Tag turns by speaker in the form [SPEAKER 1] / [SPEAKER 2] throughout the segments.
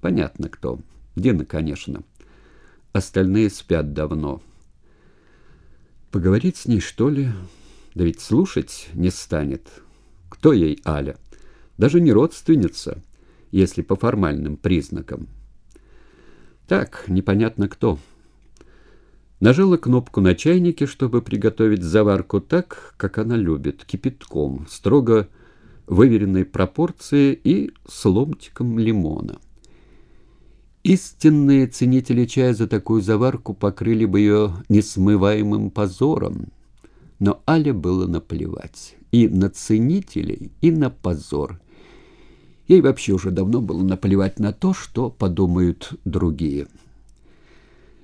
[SPEAKER 1] Понятно кто. Дина, конечно. Остальные спят давно. Поговорить с ней, что ли? Да ведь слушать не станет. Кто ей Аля? Даже не родственница, если по формальным признакам. Так, непонятно кто. Нажала кнопку на чайнике, чтобы приготовить заварку так, как она любит, кипятком, строго выверенной пропорции и с ломтиком лимона. Истинные ценители чая за такую заварку покрыли бы ее несмываемым позором, но Але было наплевать и на ценителей, и на позор. Ей вообще уже давно было наплевать на то, что подумают другие.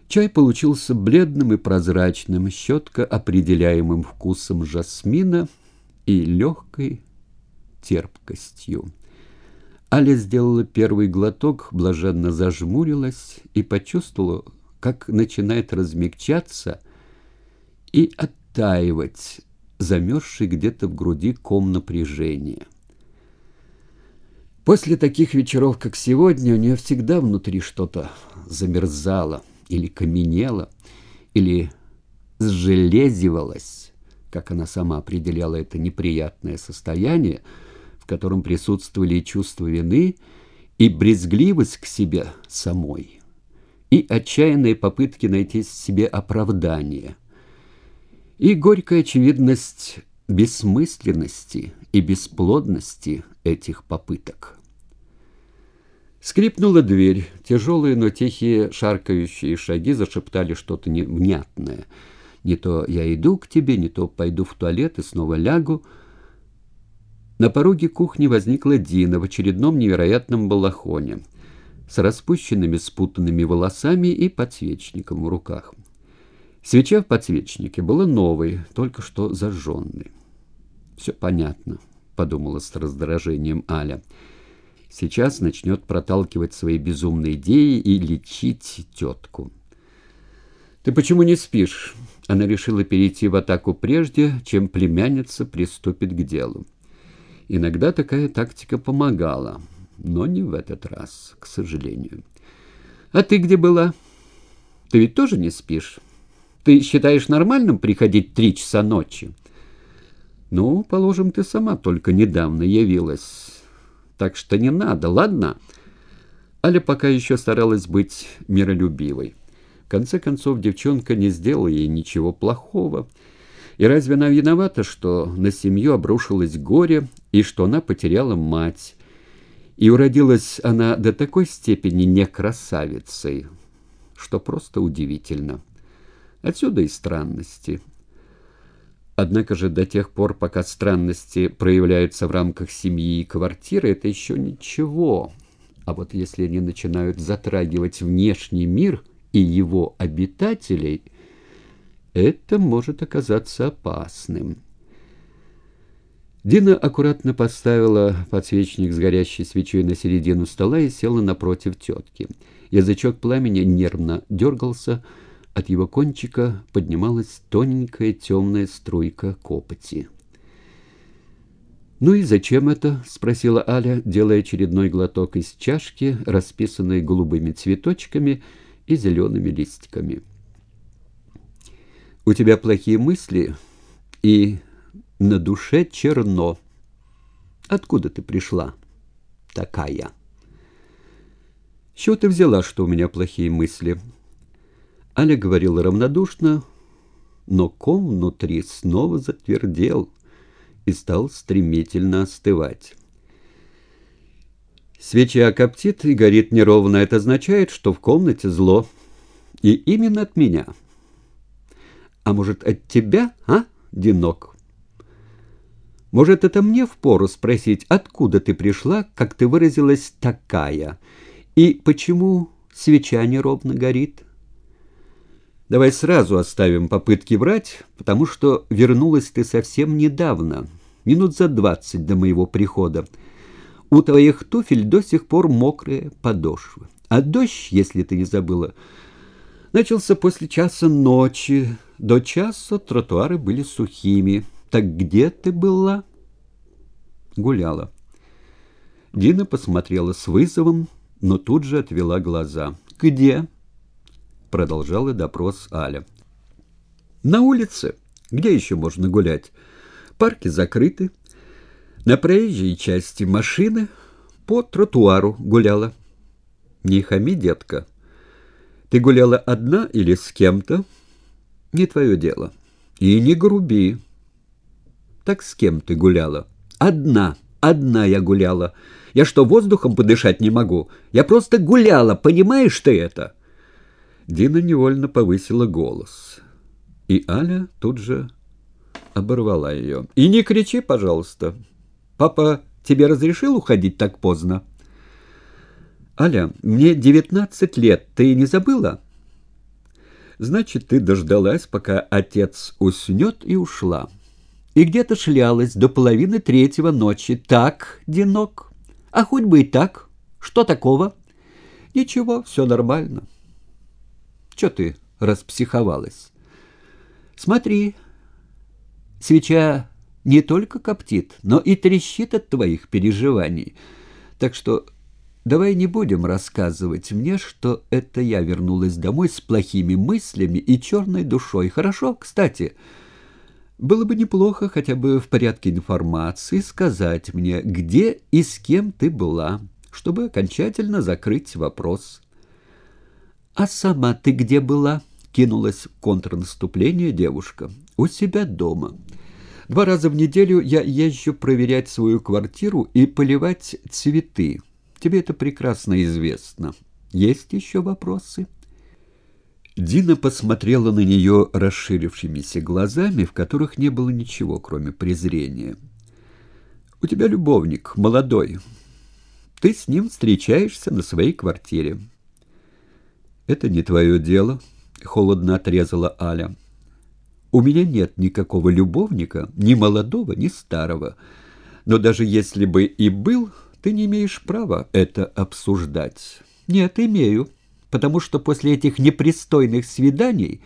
[SPEAKER 1] Чай получился бледным и прозрачным, щетко определяемым вкусом жасмина и легкой терпкостью. Аля сделала первый глоток, блаженно зажмурилась и почувствовала, как начинает размягчаться и оттаивать замерзший где-то в груди ком напряжения. После таких вечеров, как сегодня, у нее всегда внутри что-то замерзало или каменело, или сжелезивалось, как она сама определяла это неприятное состояние, в котором присутствовали и чувство вины, и брезгливость к себе самой, и отчаянные попытки найти себе оправдание, и горькая очевидность бессмысленности и бесплодности этих попыток. Скрипнула дверь. Тяжелые, но тихие шаркающие шаги зашептали что-то невнятное. Не то я иду к тебе, не то пойду в туалет и снова лягу, на пороге кухни возникла Дина в очередном невероятном балахоне с распущенными спутанными волосами и подсвечником в руках. Свеча в подсвечнике была новой, только что зажженной. «Все понятно», — подумала с раздражением Аля. «Сейчас начнет проталкивать свои безумные идеи и лечить тетку». «Ты почему не спишь?» Она решила перейти в атаку прежде, чем племянница приступит к делу. Иногда такая тактика помогала, но не в этот раз, к сожалению. А ты где была? Ты ведь тоже не спишь? Ты считаешь нормальным приходить три часа ночи? Ну, положим, ты сама только недавно явилась. Так что не надо, ладно? Аля пока еще старалась быть миролюбивой. В конце концов, девчонка не сделала ей ничего плохого. И разве она виновата, что на семью обрушилось горе и что она потеряла мать? И уродилась она до такой степени не красавицей, что просто удивительно. Отсюда и странности. Однако же до тех пор, пока странности проявляются в рамках семьи и квартиры, это еще ничего. А вот если они начинают затрагивать внешний мир и его обитателей – это может оказаться опасным. Дина аккуратно поставила подсвечник с горящей свечой на середину стола и села напротив тетки. Язычок пламени нервно дергался, от его кончика поднималась тоненькая темная струйка копоти. «Ну и зачем это?» — спросила Аля, делая очередной глоток из чашки, расписанной голубыми цветочками и зелеными листиками. У тебя плохие мысли, и на душе черно. Откуда ты пришла? Такая. С чего ты взяла, что у меня плохие мысли? Аля говорила равнодушно, но ком внутри снова затвердел и стал стремительно остывать. Свеча коптит и горит неровно. Это означает, что в комнате зло. И именно от меня — а может, от тебя, а, Динок? Может, это мне впору спросить, откуда ты пришла, как ты выразилась, такая? И почему свеча неровно горит? Давай сразу оставим попытки врать, потому что вернулась ты совсем недавно, минут за двадцать до моего прихода. У твоих туфель до сих пор мокрые подошвы. А дождь, если ты не забыла, начался после часа ночи. До часа тротуары были сухими. Так где ты была? Гуляла. Дина посмотрела с вызовом, но тут же отвела глаза. «Где?» — продолжала допрос Аля. «На улице. Где еще можно гулять? Парки закрыты. На проезжей части машины по тротуару гуляла». «Не хами, детка. Ты гуляла одна или с кем-то?» «Не твое дело. И не груби». «Так с кем ты гуляла?» «Одна. Одна я гуляла». Я что, воздухом подышать не могу? Я просто гуляла, понимаешь ты это?» Дина невольно повысила голос. И Аля тут же оборвала ее. «И не кричи, пожалуйста. Папа тебе разрешил уходить так поздно?» «Аля, мне девятнадцать лет, ты не забыла?» «Значит, ты дождалась, пока отец уснет и ушла. И где-то шлялась до половины третьего ночи. Так, Динок?» А хоть бы и так. Что такого? Ничего, все нормально. Че ты распсиховалась? Смотри, свеча не только коптит, но и трещит от твоих переживаний. Так что давай не будем рассказывать мне, что это я вернулась домой с плохими мыслями и черной душой. Хорошо, кстати, — было бы неплохо хотя бы в порядке информации сказать мне, где и с кем ты была, чтобы окончательно закрыть вопрос. «А сама ты где была?» — кинулась в контрнаступление девушка. «У себя дома. Два раза в неделю я езжу проверять свою квартиру и поливать цветы. Тебе это прекрасно известно. Есть еще вопросы?» Дина посмотрела на нее расширившимися глазами, в которых не было ничего, кроме презрения. «У тебя любовник, молодой. Ты с ним встречаешься на своей квартире». «Это не твое дело», — холодно отрезала Аля. «У меня нет никакого любовника, ни молодого, ни старого. Но даже если бы и был, ты не имеешь права это обсуждать». «Нет, имею», потому что после этих непристойных свиданий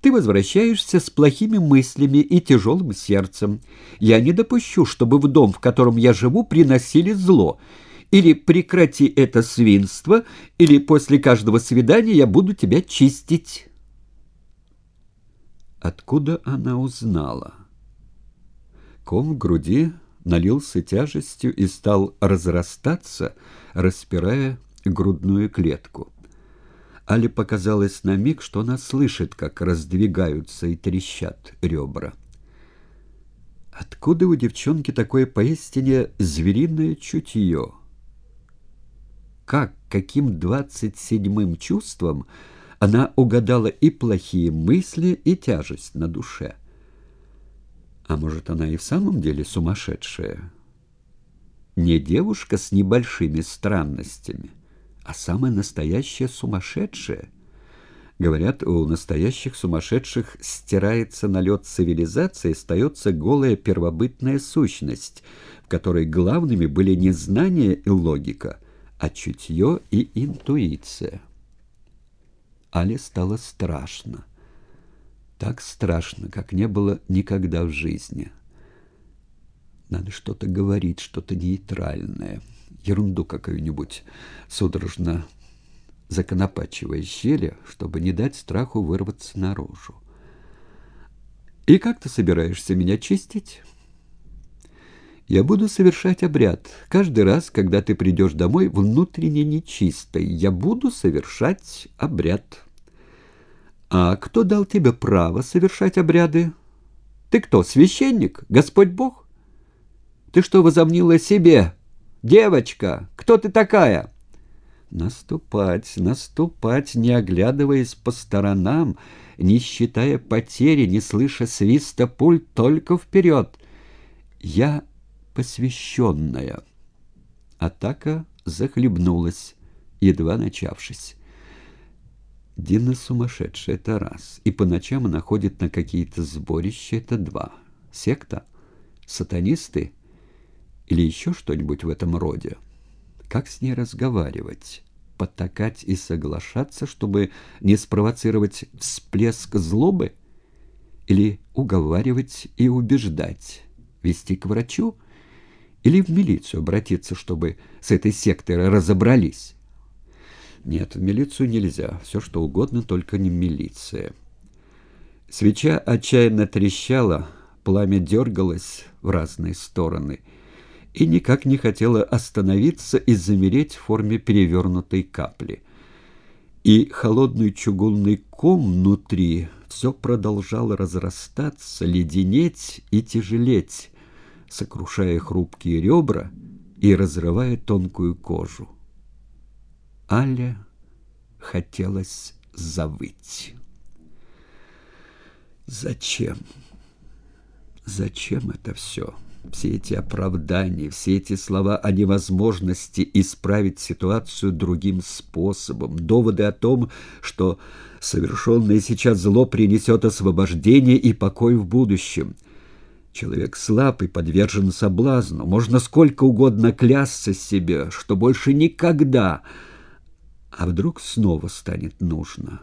[SPEAKER 1] ты возвращаешься с плохими мыслями и тяжелым сердцем. Я не допущу, чтобы в дом, в котором я живу, приносили зло. Или прекрати это свинство, или после каждого свидания я буду тебя чистить». Откуда она узнала? Ком в груди налился тяжестью и стал разрастаться, распирая грудную клетку. Али показалось на миг, что она слышит, как раздвигаются и трещат ребра. Откуда у девчонки такое поистине звериное чутье? Как, каким двадцать седьмым чувством она угадала и плохие мысли, и тяжесть на душе? А может, она и в самом деле сумасшедшая? Не девушка с небольшими странностями — а самое настоящее сумасшедшее. Говорят, у настоящих сумасшедших стирается налет цивилизации, остается голая первобытная сущность, в которой главными были не знание и логика, а чутье и интуиция. Але стало страшно. Так страшно, как не было никогда в жизни. Надо что-то говорить, что-то нейтральное ерунду какую-нибудь, судорожно законопачивая щели, чтобы не дать страху вырваться наружу. «И как ты собираешься меня чистить?» «Я буду совершать обряд. Каждый раз, когда ты придешь домой внутренне нечистой, я буду совершать обряд». «А кто дал тебе право совершать обряды? Ты кто, священник? Господь Бог? Ты что возомнила себе?» «Девочка, кто ты такая?» Наступать, наступать, не оглядываясь по сторонам, не считая потери, не слыша свиста пуль, только вперед. Я посвященная. Атака захлебнулась, едва начавшись. Дина сумасшедшая — это раз. И по ночам она ходит на какие-то сборища — это два. Секта? Сатанисты? или еще что-нибудь в этом роде. Как с ней разговаривать? Потакать и соглашаться, чтобы не спровоцировать всплеск злобы? Или уговаривать и убеждать? Вести к врачу? Или в милицию обратиться, чтобы с этой сектой разобрались? Нет, в милицию нельзя. Все, что угодно, только не милиция. Свеча отчаянно трещала, пламя дергалось в разные стороны и никак не хотела остановиться и замереть в форме перевернутой капли. И холодный чугунный ком внутри все продолжало разрастаться, леденеть и тяжелеть, сокрушая хрупкие ребра и разрывая тонкую кожу. Але хотелось завыть. Зачем? Зачем это все? Все эти оправдания, все эти слова о невозможности исправить ситуацию другим способом, доводы о том, что совершенное сейчас зло принесет освобождение и покой в будущем. Человек слаб и подвержен соблазну. Можно сколько угодно клясться себе, что больше никогда а вдруг снова станет нужно?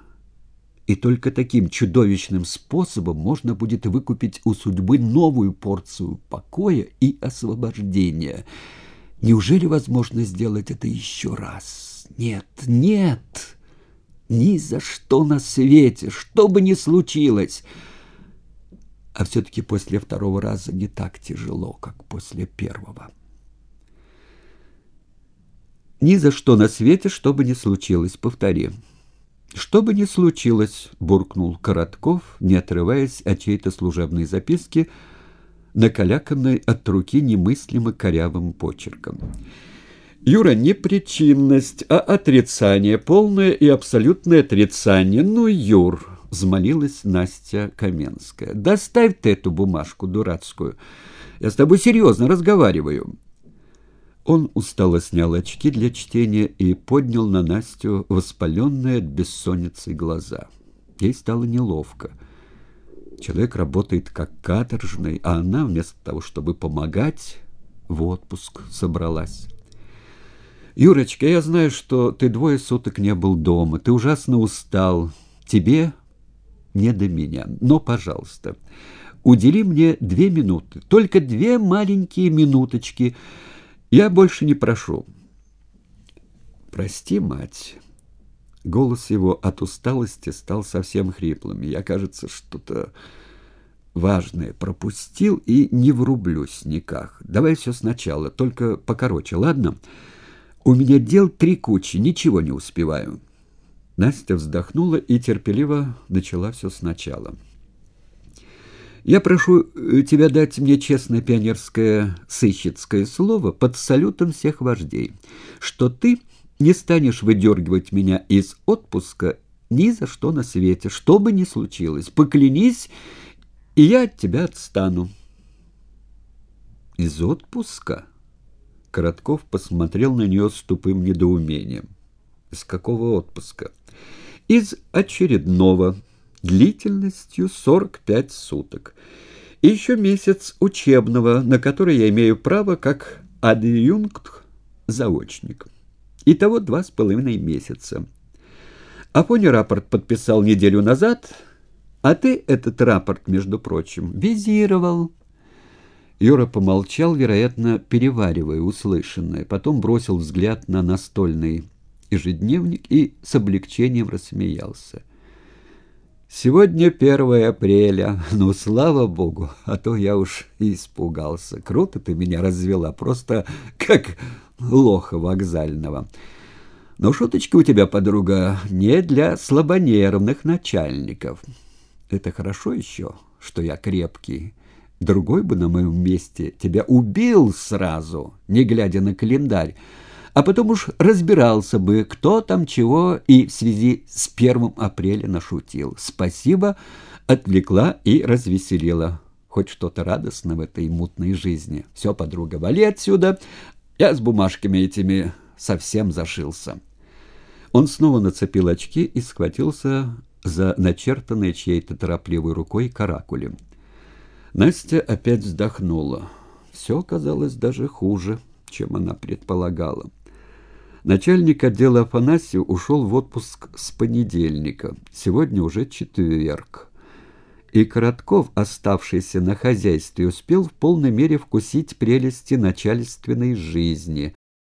[SPEAKER 1] И только таким чудовищным способом можно будет выкупить у судьбы новую порцию покоя и освобождения. Неужели возможно сделать это еще раз? Нет, нет, ни за что на свете, что бы ни случилось. А все-таки после второго раза не так тяжело, как после первого. Ни за что на свете, что бы ни случилось, повтори. Что бы ни случилось, буркнул Коротков, не отрываясь от чьей-то служебной записки, накаляканной от руки немыслимо корявым почерком. Юра, не причинность, а отрицание, полное и абсолютное отрицание. Ну, Юр, взмолилась Настя Каменская. Доставь ты эту бумажку дурацкую. Я с тобой серьезно разговариваю. Он устало снял очки для чтения и поднял на Настю воспаленные от бессонницы глаза. Ей стало неловко. Человек работает как каторжный, а она, вместо того, чтобы помогать, в отпуск собралась. «Юрочка, я знаю, что ты двое суток не был дома, ты ужасно устал. Тебе не до меня, но, пожалуйста, удели мне две минуты, только две маленькие минуточки». Я больше не прошу. Прости, мать. Голос его от усталости стал совсем хриплым. Я, кажется, что-то важное пропустил и не врублюсь никак. Давай все сначала, только покороче, ладно? У меня дел три кучи, ничего не успеваю. Настя вздохнула и терпеливо начала все сначала. Я прошу э, тебя дать мне честное пионерское сыщицкое слово под салютом всех вождей, что ты не станешь выдергивать меня из отпуска ни за что на свете, что бы ни случилось. Поклянись, и я от тебя отстану. Из отпуска? Коротков посмотрел на нее с тупым недоумением. Из какого отпуска? Из очередного длительностью 45 суток. И еще месяц учебного, на который я имею право как адъюнкт-заочник. Итого два с половиной месяца. Афони рапорт подписал неделю назад, а ты этот рапорт, между прочим, визировал. Юра помолчал, вероятно, переваривая услышанное, потом бросил взгляд на настольный ежедневник и с облегчением рассмеялся. Сегодня 1 апреля. Ну, слава богу, а то я уж испугался. Круто ты меня развела, просто как лоха вокзального. Но шуточки у тебя, подруга, не для слабонервных начальников. Это хорошо еще, что я крепкий. Другой бы на моем месте тебя убил сразу, не глядя на календарь а потом уж разбирался бы, кто там чего и в связи с первым апреля нашутил. Спасибо, отвлекла и развеселила. Хоть что-то радостно в этой мутной жизни. Все, подруга, вали отсюда. Я с бумажками этими совсем зашился. Он снова нацепил очки и схватился за начертанные чьей-то торопливой рукой каракули. Настя опять вздохнула. Все казалось даже хуже, чем она предполагала. Начальник отдела Афанасьев ушел в отпуск с понедельника. Сегодня уже четверг. И Коротков, оставшийся на хозяйстве, успел в полной мере вкусить прелести начальственной жизни.